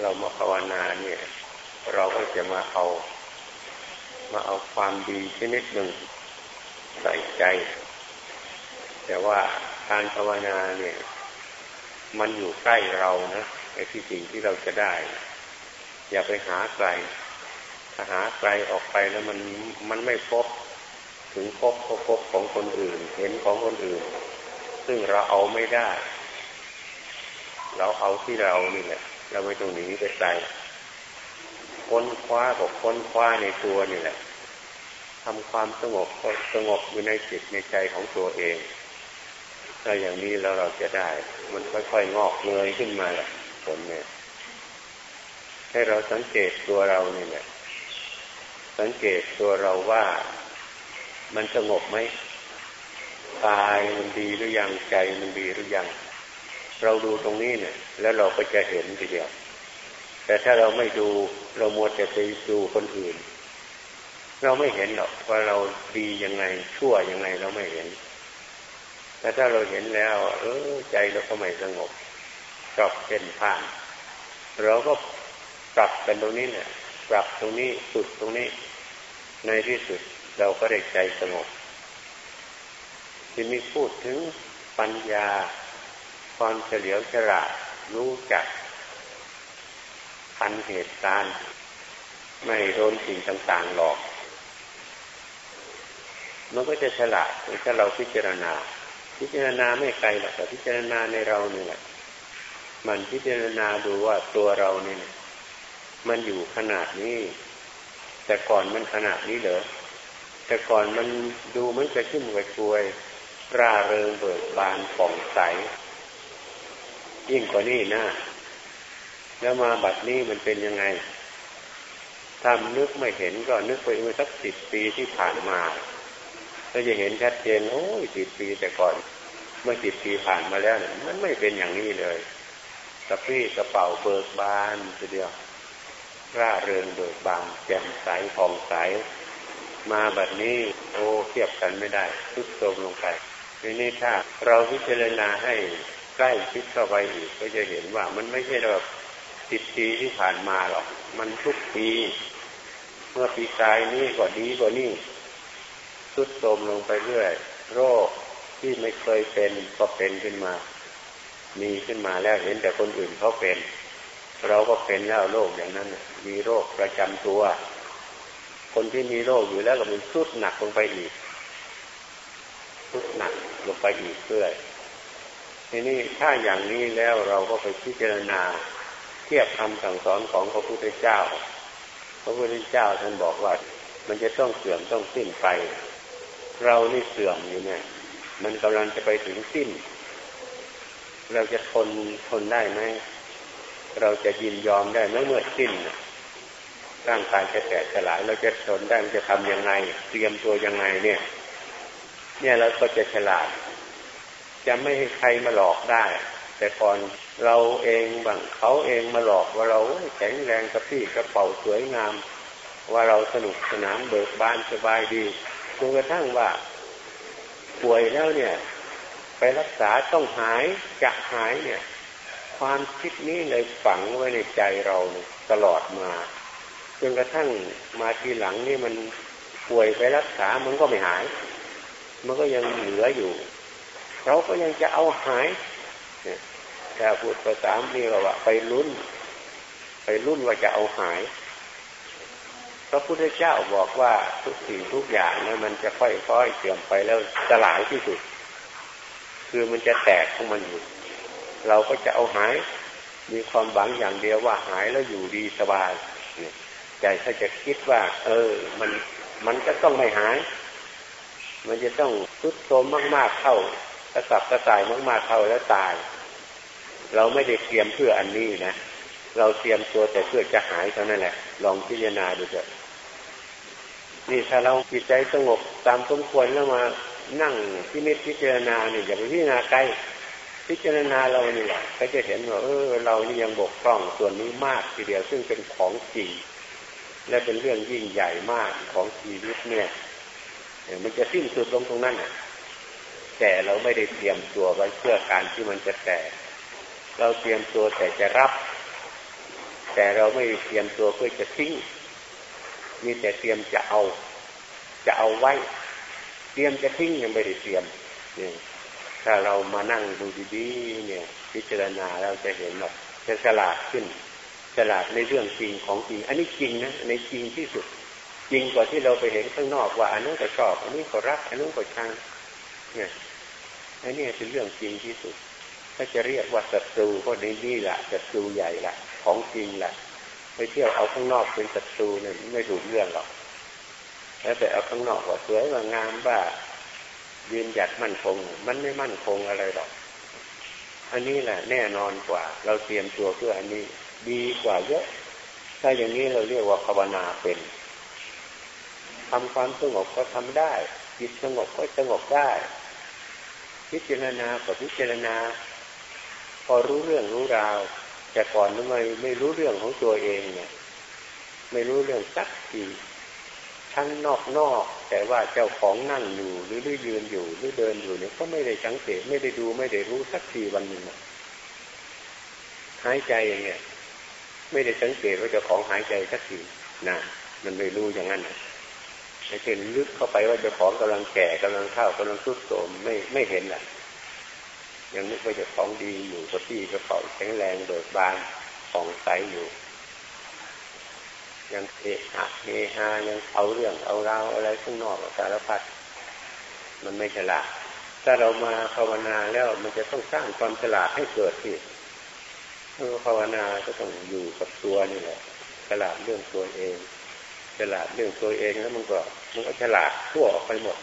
เรามาภาวนาเนี่ย เราก็จะมาเอา มาเอาความดีชนิดหนึ่งใส่ใจ แต่ว่าการภาวนาเนี่ย มันอยู่ใกล้เรานะไอ้ที่สิ่งที่เราจะได้ อย่าไปหาไกลถ้าหาไกลออกไปแล้วมันมันไม่พบ ถึงพบก็พบของคนอื่น เห็นของคนอื่น ซึ่งเราเอาไม่ได้ เราเอาที่เรานี่แหละ เราไม่ต้องหนีไปไกลค้นคว้ากับค้นคว้าในตัวนี่แหละทำความสงบสงบอยู่ในจิตในใจของตัวเองถ้าอย่างนี้แล้วเราจะได้ มันค่อยๆงอกเงยขึ้นมาแหละผลเนี่ย ให้เราสังเกตตัวเรานี่แหละสังเกตตัวเราว่ามันสงบไหมกายมันดีหรือยังใจมันดีหรือยัง เราดูตรงนี้เนี่ย แล้วเราก็จะเห็นทีเดียว แต่ถ้าเราไม่ดูเรามัวแต่ไปดูคนอื่น เราไม่เห็นหรอกว่าเราดียังไงชั่วยังไงเราไม่เห็น แต่ถ้าเราเห็นแล้ว เออใจเราก็ไม่สงบชอบเส้นผ่าน เราก็ปรับกันตรงนี้เนี่ยปรับตรงนี้สุดตรงนี้ในที่สุดเราก็ได้ใจสงบที่มีพูดถึงปัญญา ความเฉลียวฉลาดรู้จักทันเหตุการณ์ ไม่โดนสิ่งต่างๆหลอก มันก็จะฉลาดถ้าเราพิจารณา พิจารณาไม่ไกลหรอกแต่พิจารณาในเราเนี่ยแหละมันพิจารณาดูว่าตัวเราเนี่ยมันอยู่ขนาดนี้ แต่ก่อนมันขนาดนี้เหรอแต่ก่อนมันดูมันกระชุ่มกระชวยร่าเริงเบิกบานผ่องใส ยิ่งกว่านี้นะแล้วมาบัดนี้มันเป็นยังไง ถ้านึกไม่เห็นก็นึกไปเมื่อสักสิบปีที่ผ่านมาเราจะเห็นชัดเจนโอ้ยสิบปีแต่ก่อน เมื่อสิบปีผ่านมาแล้วเนี่ยมันไม่เป็นอย่างนี้เลยกระพี่กระเป๋าเบิกบานทีเดียวร่าเริงเบิกบานแจ่มใสผ่องใส มาแบบนี้ โอ้เทียบกันไม่ได้ทุดโทมลงไปทีนี้ถ้าเราพิจารณาให้ ใกล้ชิดเข้าไปอีกก็จะเห็นว่ามันไม่ใช่แบบสิบปีที่ผ่านมาหรอก มันทุกปี เมื่อปีกายนี้ก็ดีกว่านี้ทุดโทมลงไปเรื่อย โรคที่ไม่เคยเป็นก็เป็นขึ้นมา มีขึ้นมาแล้วเห็นแต่คนอื่นเขาเป็น เราก็เป็นแล้วโรคอย่างนั้นมีโรคประจำตัว คนที่มีโรคอยู่แล้วก็มันสุดหนักลงไปอีกสุดหนักลงไปอีกเรื่อย ทีนี้ถ้าอย่างนี้แล้วเราก็ไปพิจารณาเทียบคำสั่งสอนของพระพุทธเจ้า พระพุทธเจ้าท่านบอกว่า มันจะต้องเสื่อมต้องสิ้นไป เรานี่เสื่อมอยู่เนี่ย มันกำลังจะไปถึงสิ้น เราจะทนทนได้ไหม เราจะยินยอมได้ไหมเมื่อสิ้นร่างกายจะแตกสลาย เราจะทนได้จะทํำยังไง เตรียมตัวยังไงเนี่ย เนี่ยเราก็จะฉลาด จะไม่ให้ใครมาหลอกได้ แต่ก่อนเราเองบางเขาเองมาหลอกว่าเราแข็งแรงกระพี่กระเป๋าสวยงาม ว่าเราสนุกสนานเบิกบานสบายดีจนกระทั่งว่าป่วยแล้วเนี่ย ไปรักษาต้องหายจะหายเนี่ย ความคิดนี้เลยฝังไว้ในใจเราตลอดมาจนกระทั่งมาทีหลังนี่มันป่วยไปรักษามันก็ไม่หาย มันก็ยังเหลืออยู่ เราก็ยังจะเอาหายถ้าพูดภาษานี่เราว่า ไปลุ้น ไปลุ้นว่าจะเอาหาย พระพุทธเจ้าบอกว่าทุกสิ่งทุกอย่างเนี่ยมันจะค่อยๆเสื่อมไปแล้วสลายที่สุด คือมันจะแตกของมันอยู่ เราก็จะเอาหาย มีความหวังอย่างเดียวว่าหายแล้วอยู่ดีสบายใจถ้าจะคิดว่า เออ มันมันก็ต้องไม่หาย มันจะต้องทุดโทมมากๆเข้า กระสับกระส่ายมากๆเข้าแล้วตาย เราไม่ได้เตรียมเพื่ออันนี้นะ เราเตรียมตัวแต่เพื่อจะหายเท่านั้นแหละ ลองพิจารณาดูเถอะ นี่ถ้าเราจิตใจสงบตามสมควรแล้วมานั่งที่นิพิจารณาเนี่ยอย่าไปพิจารณาไกลพิจารณาเรานี่แหละก็จะเห็นว่าเออ เรานี่ยังบกพร่องส่วนนี้มากทีเดียวซึ่งเป็นของจริงและเป็นเรื่องยิ่งใหญ่มากของชีวิตเนี่ยมันจะสิ้นสุดลงตรงนั้นอะ แต่เราไม่ได้เตรียมตัวไว้เพื่อการที่มันจะแตกเราเตรียมตัวแต่จะรับ แต่เราไม่เตรียมตัวเพื่อจะทิ้ง มีแต่เตรียมจะเอา จะเอาไว้ เตรียมจะทิ้งยังไม่ได้เตรียมเนี่ยถ้าเรามานั่งดูดีๆเนี่ย พิจารณาเราจะเห็นว่าจะฉลาดขึ้นฉลาดในเรื่องจริงของจริง อันนี้จริงนะในจริงที่สุด จริงกว่าที่เราไปเห็นข้างนอกว่าอันนู้นก็ชอบ อันนี้ก็รัก อันนู้นก็ชังเนี่ย อันนี้เป็นเรื่องจริงที่สุด ถ้าจะเรียกว่าศัตรูก็ในนี่แหละศัตรูใหญ่ละของจริงละไปเที่ยวเอาข้างนอกเป็นศัตรูเนี่ยไม่ถูกเรื่องหรอกแล้วแต่เอาข้างนอกว่าสวยว่างามว่ายืนหยัดมั่นคง มันไม่มั่นคงอะไรหรอก อันนี้แหละแน่นอนกว่า เราเตรียมตัวเพื่ออันนี้ ดีกว่าเยอะ ถ้าอย่างนี้เราเรียกว่าภาวนาเป็นทำความสงบก็ทำได้ จิตสงบก็สงบได้ พิจารณาก็พิจารณา พอรู้เรื่องรู้ราว แต่ก่อนทำไมไม่รู้เรื่องของตัวเองเนี่ย ไม่รู้เรื่องสักทีทั้งนอกนอกแต่ว่าเจ้าของนั่งอยู่หรือยืนอยู่หรือเดินอยู่เนี่ยก็ไม่ได้สังเกตไม่ได้ดูไม่ได้รู้สักทีวันหนึ่งหายใจอย่างเงี้ยไม่ได้สังเกตว่าเจ้าของหายใจสักทีนะมันไม่รู้อย่างนั้นนะ ไอ้เช่นลึกเข้าไปว่าเจ้าของกำลังแก่กำลังเฒ่ากำลังทุดโทรมไม่ไม่เห็นแหละยังนึกว่าเจ้าของดีอยู่กระปี้กระเป๋าแข็งแรงเบิกบานผ่องใสอยู่ ยังเอะอะเฮฮายังเอาเรื่องเอาราวอะไรข้างนอกสารพัดมันไม่ฉลาดถ้าเรามาภาวนาแล้วมันจะต้องสร้างความฉลาดให้เกิดที่เมื่อภาวนาก็ต้องอยู่กับตัวนี่แหละฉลาดเรื่องตัวเอง ฉลาดเรื่องตัวเองแล้วมันก็มันก็ฉลาดทั่วออกไปหมด